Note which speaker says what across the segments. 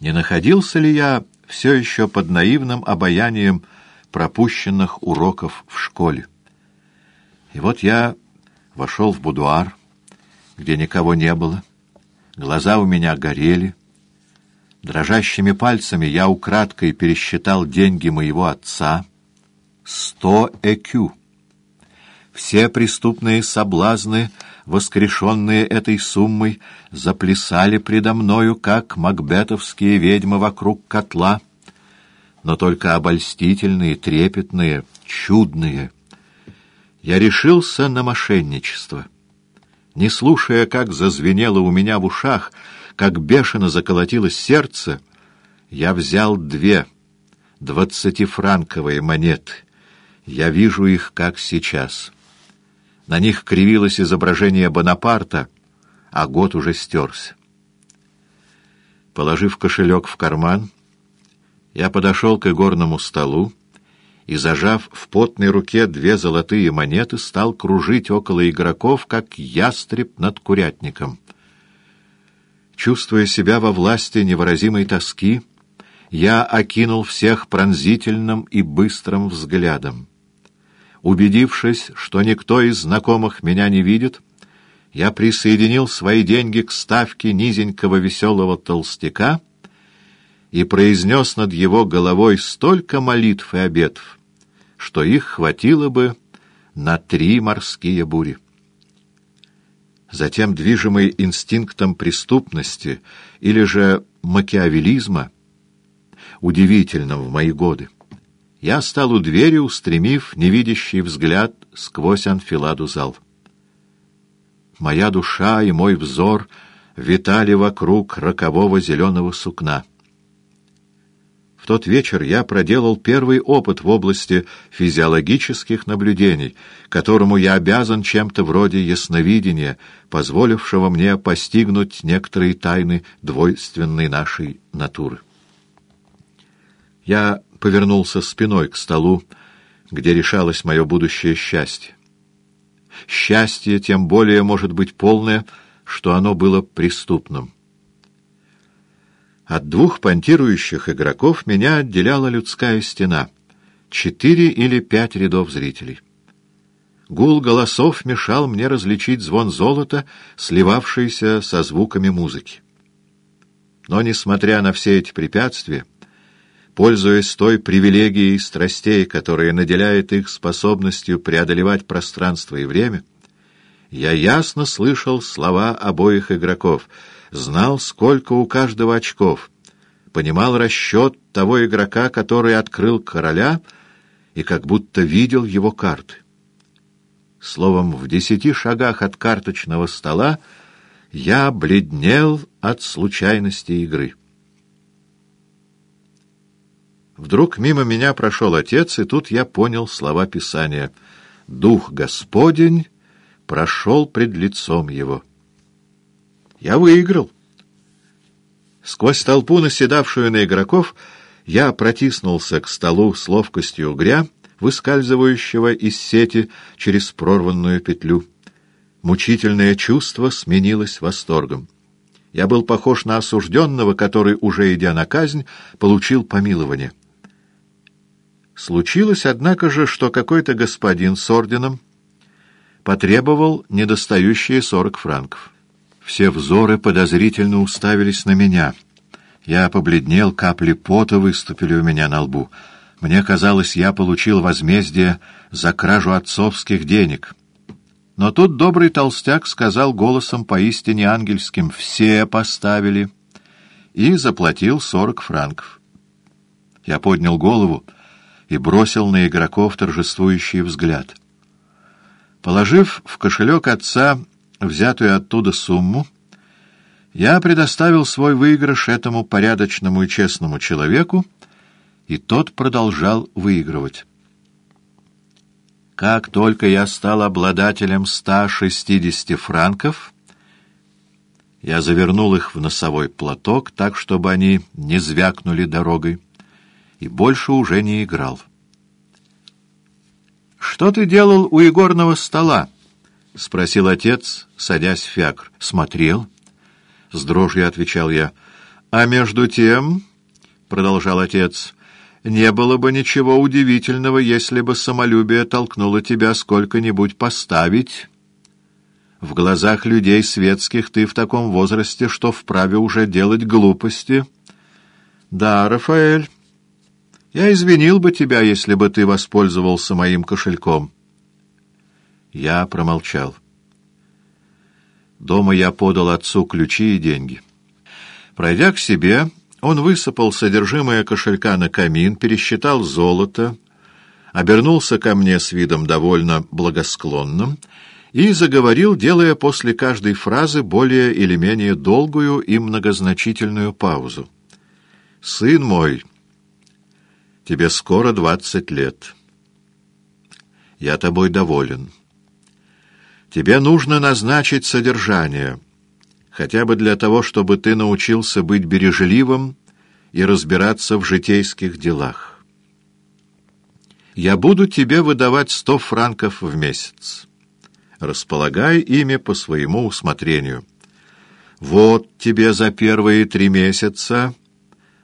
Speaker 1: Не находился ли я все еще под наивным обаянием пропущенных уроков в школе? И вот я вошел в будуар, где никого не было. Глаза у меня горели. Дрожащими пальцами я украдкой пересчитал деньги моего отца. Сто экю. Все преступные соблазны, воскрешенные этой суммой, заплясали предо мною, как макбетовские ведьмы вокруг котла, но только обольстительные, трепетные, чудные. Я решился на мошенничество. Не слушая, как зазвенело у меня в ушах, как бешено заколотилось сердце, я взял две двадцатифранковые монеты. Я вижу их, как сейчас. На них кривилось изображение Бонапарта, а год уже стерся. Положив кошелек в карман, я подошел к игорному столу и, зажав в потной руке две золотые монеты, стал кружить около игроков, как ястреб над курятником. Чувствуя себя во власти невыразимой тоски, я окинул всех пронзительным и быстрым взглядом. Убедившись, что никто из знакомых меня не видит, я присоединил свои деньги к ставке низенького веселого толстяка и произнес над его головой столько молитв и обетов, что их хватило бы на три морские бури. Затем, движимый инстинктом преступности или же макиавелизма, удивительным в мои годы, я стал у двери, устремив невидящий взгляд сквозь анфиладу зал. Моя душа и мой взор витали вокруг рокового зеленого сукна. В тот вечер я проделал первый опыт в области физиологических наблюдений, которому я обязан чем-то вроде ясновидения, позволившего мне постигнуть некоторые тайны двойственной нашей натуры. Я повернулся спиной к столу, где решалось мое будущее счастье. Счастье тем более может быть полное, что оно было преступным. От двух понтирующих игроков меня отделяла людская стена, четыре или пять рядов зрителей. Гул голосов мешал мне различить звон золота, сливавшийся со звуками музыки. Но, несмотря на все эти препятствия, пользуясь той привилегией страстей, которая наделяет их способностью преодолевать пространство и время, я ясно слышал слова обоих игроков, знал, сколько у каждого очков, понимал расчет того игрока, который открыл короля, и как будто видел его карты. Словом, в десяти шагах от карточного стола я бледнел от случайности игры. Вдруг мимо меня прошел отец, и тут я понял слова Писания. «Дух Господень прошел пред лицом его». Я выиграл. Сквозь толпу, наседавшую на игроков, я протиснулся к столу с ловкостью угря, выскальзывающего из сети через прорванную петлю. Мучительное чувство сменилось восторгом. Я был похож на осужденного, который, уже идя на казнь, получил помилование. Случилось, однако же, что какой-то господин с орденом потребовал недостающие сорок франков. Все взоры подозрительно уставились на меня. Я побледнел, капли пота выступили у меня на лбу. Мне казалось, я получил возмездие за кражу отцовских денег. Но тут добрый толстяк сказал голосом поистине ангельским «все поставили» и заплатил сорок франков. Я поднял голову, и бросил на игроков торжествующий взгляд. Положив в кошелек отца взятую оттуда сумму, я предоставил свой выигрыш этому порядочному и честному человеку, и тот продолжал выигрывать. Как только я стал обладателем 160 франков, я завернул их в носовой платок так, чтобы они не звякнули дорогой и больше уже не играл. «Что ты делал у игорного стола?» — спросил отец, садясь в фиакр. «Смотрел?» — с дрожью отвечал я. А между тем, — продолжал отец, — не было бы ничего удивительного, если бы самолюбие толкнуло тебя сколько-нибудь поставить. В глазах людей светских ты в таком возрасте, что вправе уже делать глупости. Да, Рафаэль, я извинил бы тебя, если бы ты воспользовался моим кошельком. Я промолчал. Дома я подал отцу ключи и деньги. Пройдя к себе, он высыпал содержимое кошелька на камин, пересчитал золото, обернулся ко мне с видом довольно благосклонным и заговорил, делая после каждой фразы более или менее долгую и многозначительную паузу. «Сын мой, тебе скоро двадцать лет. Я тобой доволен». Тебе нужно назначить содержание, хотя бы для того, чтобы ты научился быть бережливым и разбираться в житейских делах. Я буду тебе выдавать сто франков в месяц. Располагай ими по своему усмотрению. Вот тебе за первые три месяца, —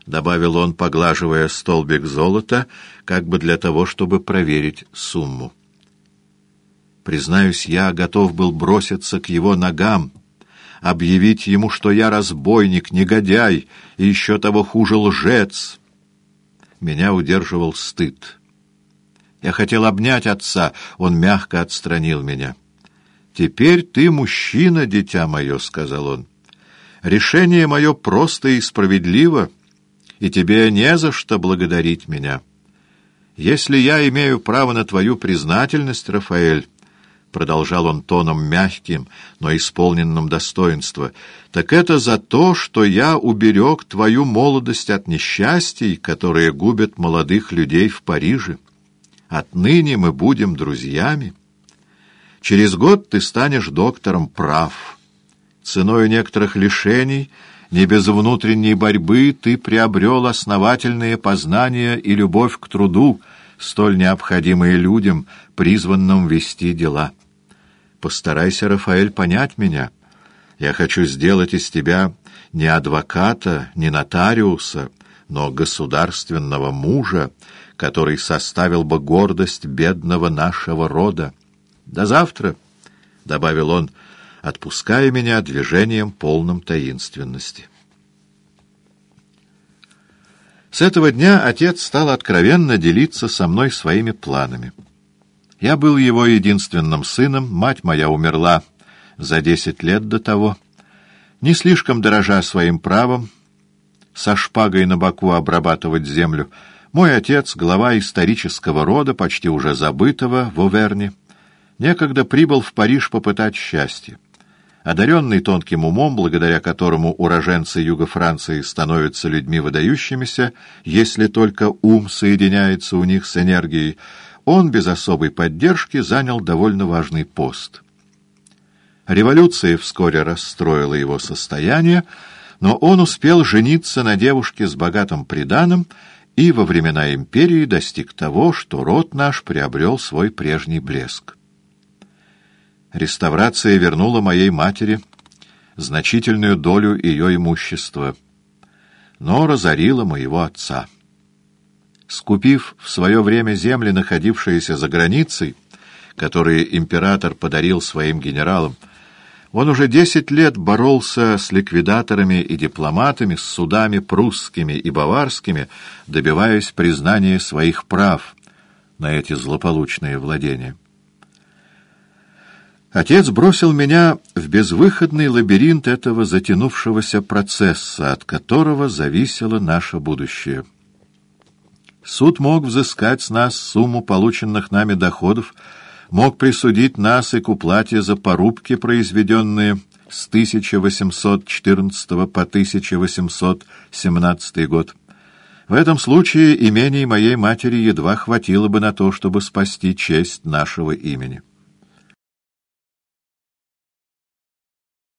Speaker 1: добавил он, поглаживая столбик золота, как бы для того, чтобы проверить сумму. Признаюсь, я готов был броситься к его ногам, объявить ему, что я разбойник, негодяй и еще того хуже лжец. Меня удерживал стыд. Я хотел обнять отца, он мягко отстранил меня. «Теперь ты мужчина, дитя мое», — сказал он. «Решение мое просто и справедливо, и тебе не за что благодарить меня. Если я имею право на твою признательность, Рафаэль, продолжал он тоном мягким, но исполненным достоинства, так это за то, что я уберег твою молодость от несчастий, которые губят молодых людей в Париже. Отныне мы будем друзьями. Через год ты станешь доктором прав. Ценою некоторых лишений, не без внутренней борьбы, ты приобрел основательные познания и любовь к труду, столь необходимые людям, призванным вести дела. Постарайся, Рафаэль, понять меня. Я хочу сделать из тебя не адвоката, не нотариуса, но государственного мужа, который составил бы гордость бедного нашего рода. До завтра, — добавил он, отпуская меня движением полным таинственности. С этого дня отец стал откровенно делиться со мной своими планами. Я был его единственным сыном, мать моя умерла за десять лет до того. Не слишком дорожа своим правом, со шпагой на боку обрабатывать землю, мой отец, глава исторического рода, почти уже забытого, в Уверне, некогда прибыл в Париж попытать счастье. Одаренный тонким умом, благодаря которому уроженцы Юга Франции становятся людьми выдающимися, если только ум соединяется у них с энергией, он без особой поддержки занял довольно важный пост. Революция вскоре расстроила его состояние, но он успел жениться на девушке с богатым приданым и во времена империи достиг того, что род наш приобрел свой прежний блеск. Реставрация вернула моей матери значительную долю ее имущества, но разорила моего отца. Скупив в свое время земли, находившиеся за границей, которые император подарил своим генералам, он уже десять лет боролся с ликвидаторами и дипломатами, с судами прусскими и баварскими, добиваясь признания своих прав на эти злополучные владения. Отец бросил меня в безвыходный лабиринт этого затянувшегося процесса, от которого зависело наше будущее. Суд мог взыскать с нас сумму полученных нами доходов, мог присудить нас и к уплате за порубки, произведенные с 1814 по 1817 год. В этом случае имений моей матери едва хватило бы на то, чтобы спасти честь нашего имени.